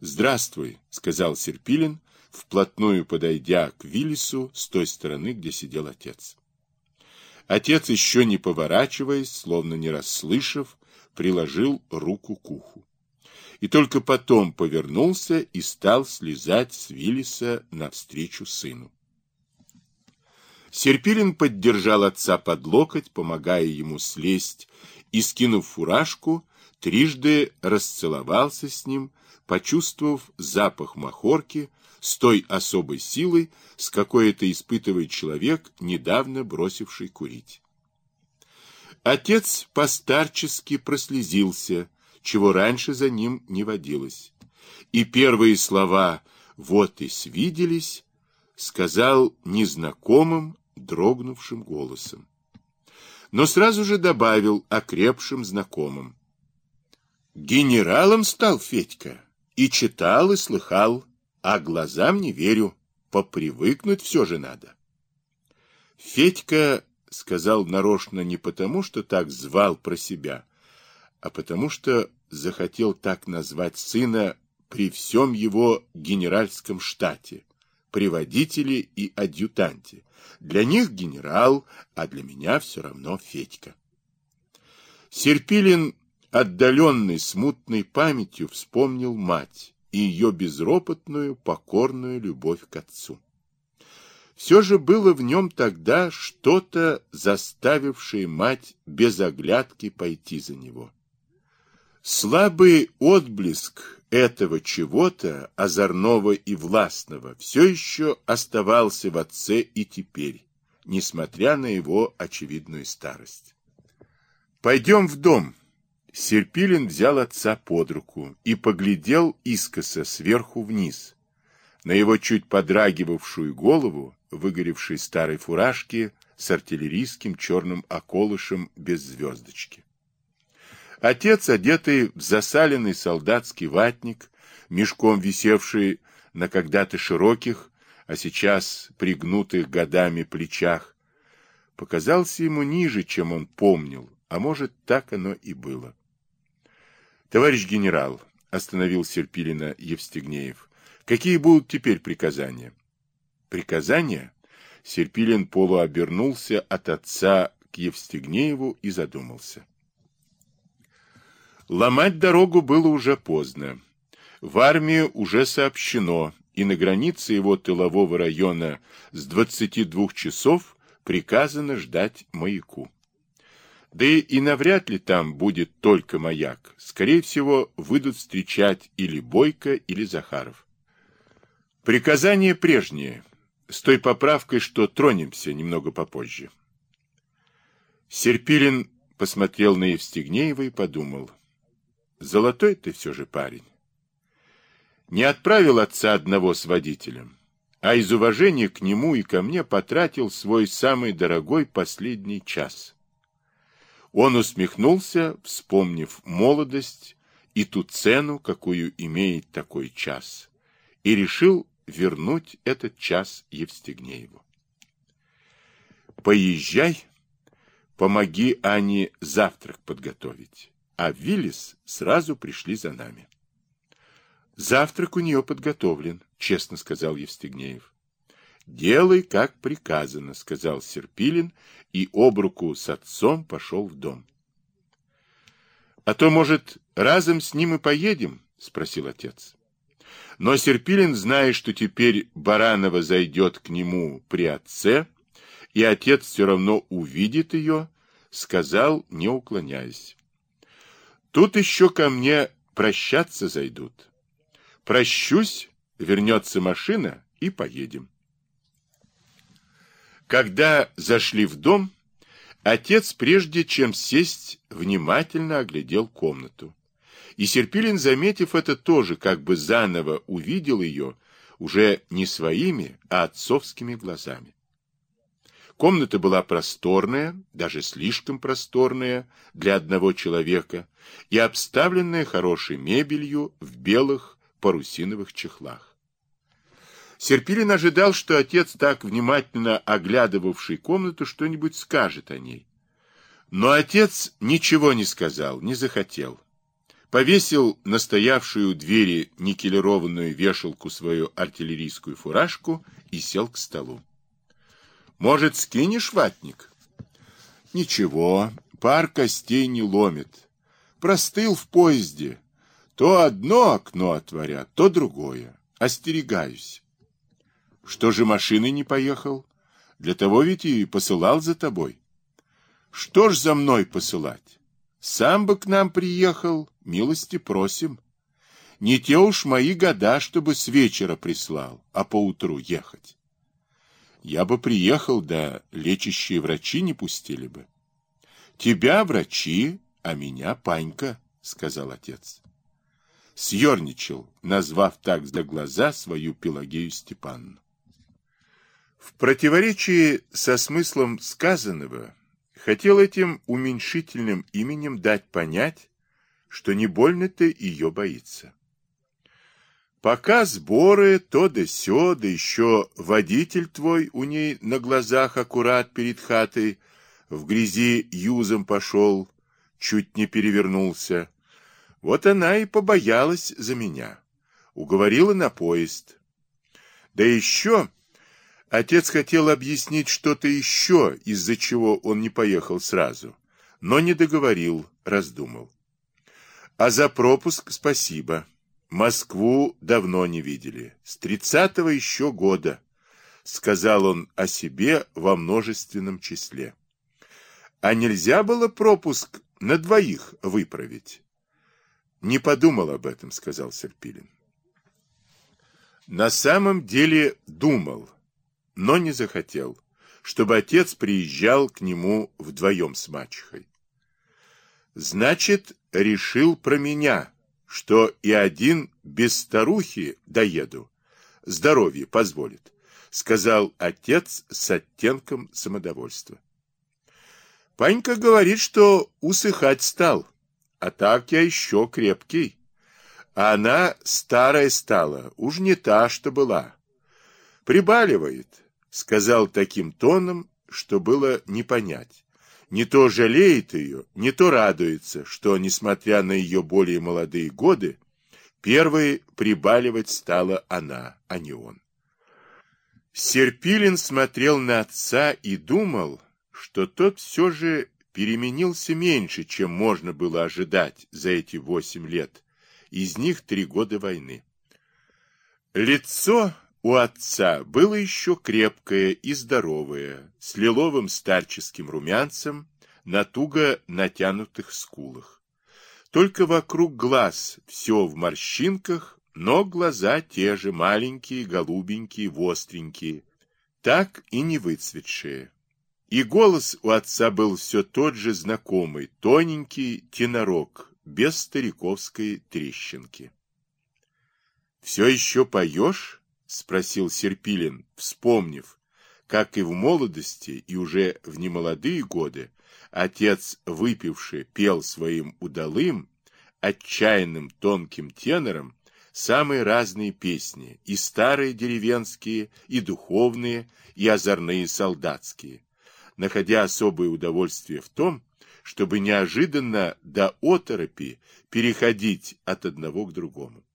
Здравствуй, сказал Серпилин, вплотную подойдя к Виллису с той стороны, где сидел отец. Отец, еще не поворачиваясь, словно не расслышав, приложил руку к уху. И только потом повернулся и стал слезать с Виллиса навстречу сыну. Серпилин поддержал отца под локоть, помогая ему слезть, и, скинув фуражку, трижды расцеловался с ним, почувствовав запах махорки с той особой силой, с какой это испытывает человек, недавно бросивший курить. Отец постарчески прослезился, чего раньше за ним не водилось. И первые слова «вот и свиделись» сказал незнакомым, дрогнувшим голосом. Но сразу же добавил окрепшим знакомым. Генералом стал Федька. И читал, и слыхал, а глазам не верю. Попривыкнуть все же надо. Федька сказал нарочно не потому, что так звал про себя, а потому что захотел так назвать сына при всем его генеральском штате, при водителе и адъютанте. Для них генерал, а для меня все равно Федька. Серпилин, отдаленный смутной памятью, вспомнил мать и ее безропотную, покорную любовь к отцу. Все же было в нем тогда что-то, заставившее мать без оглядки пойти за него. Слабый отблеск этого чего-то, озорного и властного, все еще оставался в отце и теперь, несмотря на его очевидную старость. «Пойдем в дом». Серпилин взял отца под руку и поглядел искоса сверху вниз, на его чуть подрагивавшую голову, выгоревшей старой фуражки с артиллерийским черным околышем без звездочки. Отец, одетый в засаленный солдатский ватник, мешком висевший на когда-то широких, а сейчас пригнутых годами плечах, показался ему ниже, чем он помнил, а может, так оно и было. «Товарищ генерал», — остановил Серпилина Евстигнеев, — «какие будут теперь приказания?» «Приказания?» Серпилин полуобернулся от отца к Евстигнееву и задумался. Ломать дорогу было уже поздно. В армию уже сообщено, и на границе его тылового района с 22 часов приказано ждать маяку. Да и навряд ли там будет только маяк. Скорее всего, выйдут встречать или Бойко, или Захаров. Приказание прежнее, с той поправкой, что тронемся немного попозже. Серпилин посмотрел на Евстигнеева и подумал — Золотой ты все же парень. Не отправил отца одного с водителем, а из уважения к нему и ко мне потратил свой самый дорогой последний час. Он усмехнулся, вспомнив молодость и ту цену, какую имеет такой час, и решил вернуть этот час Евстигнееву. «Поезжай, помоги Ане завтрак подготовить» а Виллис сразу пришли за нами. Завтрак у нее подготовлен, честно сказал Евстигнеев. Делай, как приказано, сказал Серпилин и об руку с отцом пошел в дом. А то, может, разом с ним и поедем? спросил отец. Но Серпилин, зная, что теперь Баранова зайдет к нему при отце, и отец все равно увидит ее, сказал, не уклоняясь. Тут еще ко мне прощаться зайдут. Прощусь, вернется машина и поедем. Когда зашли в дом, отец, прежде чем сесть, внимательно оглядел комнату. И Серпилин, заметив это, тоже как бы заново увидел ее, уже не своими, а отцовскими глазами. Комната была просторная, даже слишком просторная для одного человека, и обставленная хорошей мебелью в белых парусиновых чехлах. Серпилин ожидал, что отец, так внимательно оглядывавший комнату, что-нибудь скажет о ней. Но отец ничего не сказал, не захотел. повесил настоявшую у двери никелированную вешалку свою артиллерийскую фуражку и сел к столу. «Может, скинешь ватник?» «Ничего, пар костей не ломит. Простыл в поезде. То одно окно отворят, то другое. Остерегаюсь». «Что же машины не поехал? Для того ведь и посылал за тобой». «Что ж за мной посылать? Сам бы к нам приехал, милости просим. Не те уж мои года, чтобы с вечера прислал, а поутру ехать. Я бы приехал, да лечащие врачи не пустили бы. Тебя врачи, а меня панька, сказал отец. Съерничал, назвав так за глаза свою Пелагею Степанну. В противоречии со смыслом сказанного, хотел этим уменьшительным именем дать понять, что не больно-то ее боится. Пока сборы, то да сё, да еще водитель твой у ней на глазах аккурат перед хатой в грязи юзом пошел, чуть не перевернулся. Вот она и побоялась за меня, уговорила на поезд. Да еще отец хотел объяснить что-то еще, из-за чего он не поехал сразу, но не договорил, раздумал. А за пропуск спасибо. Москву давно не видели. С тридцатого еще года, сказал он о себе во множественном числе. А нельзя было пропуск на двоих выправить? Не подумал об этом, сказал Серпилин. На самом деле думал, но не захотел, чтобы отец приезжал к нему вдвоем с мачехой. Значит, решил про меня, что и один без старухи доеду. Здоровье позволит, сказал отец с оттенком самодовольства. Панька говорит, что усыхать стал, а так я еще крепкий. А она старая стала, уж не та, что была. Прибаливает, сказал таким тоном, что было не понять не то жалеет ее, не то радуется, что, несмотря на ее более молодые годы, первой прибаливать стала она, а не он. Серпилин смотрел на отца и думал, что тот все же переменился меньше, чем можно было ожидать за эти восемь лет, из них три года войны. Лицо у отца было еще крепкое и здоровое, с лиловым старческим румянцем на туго натянутых скулах. Только вокруг глаз все в морщинках, но глаза те же маленькие, голубенькие, востренькие, так и не выцветшие. И голос у отца был все тот же знакомый, тоненький тенорок, без стариковской трещинки. «Все еще поешь?» — спросил Серпилин, вспомнив, как и в молодости, и уже в немолодые годы, отец, выпивший, пел своим удалым, отчаянным тонким тенором самые разные песни, и старые деревенские, и духовные, и озорные солдатские, находя особое удовольствие в том, чтобы неожиданно до оторопи переходить от одного к другому.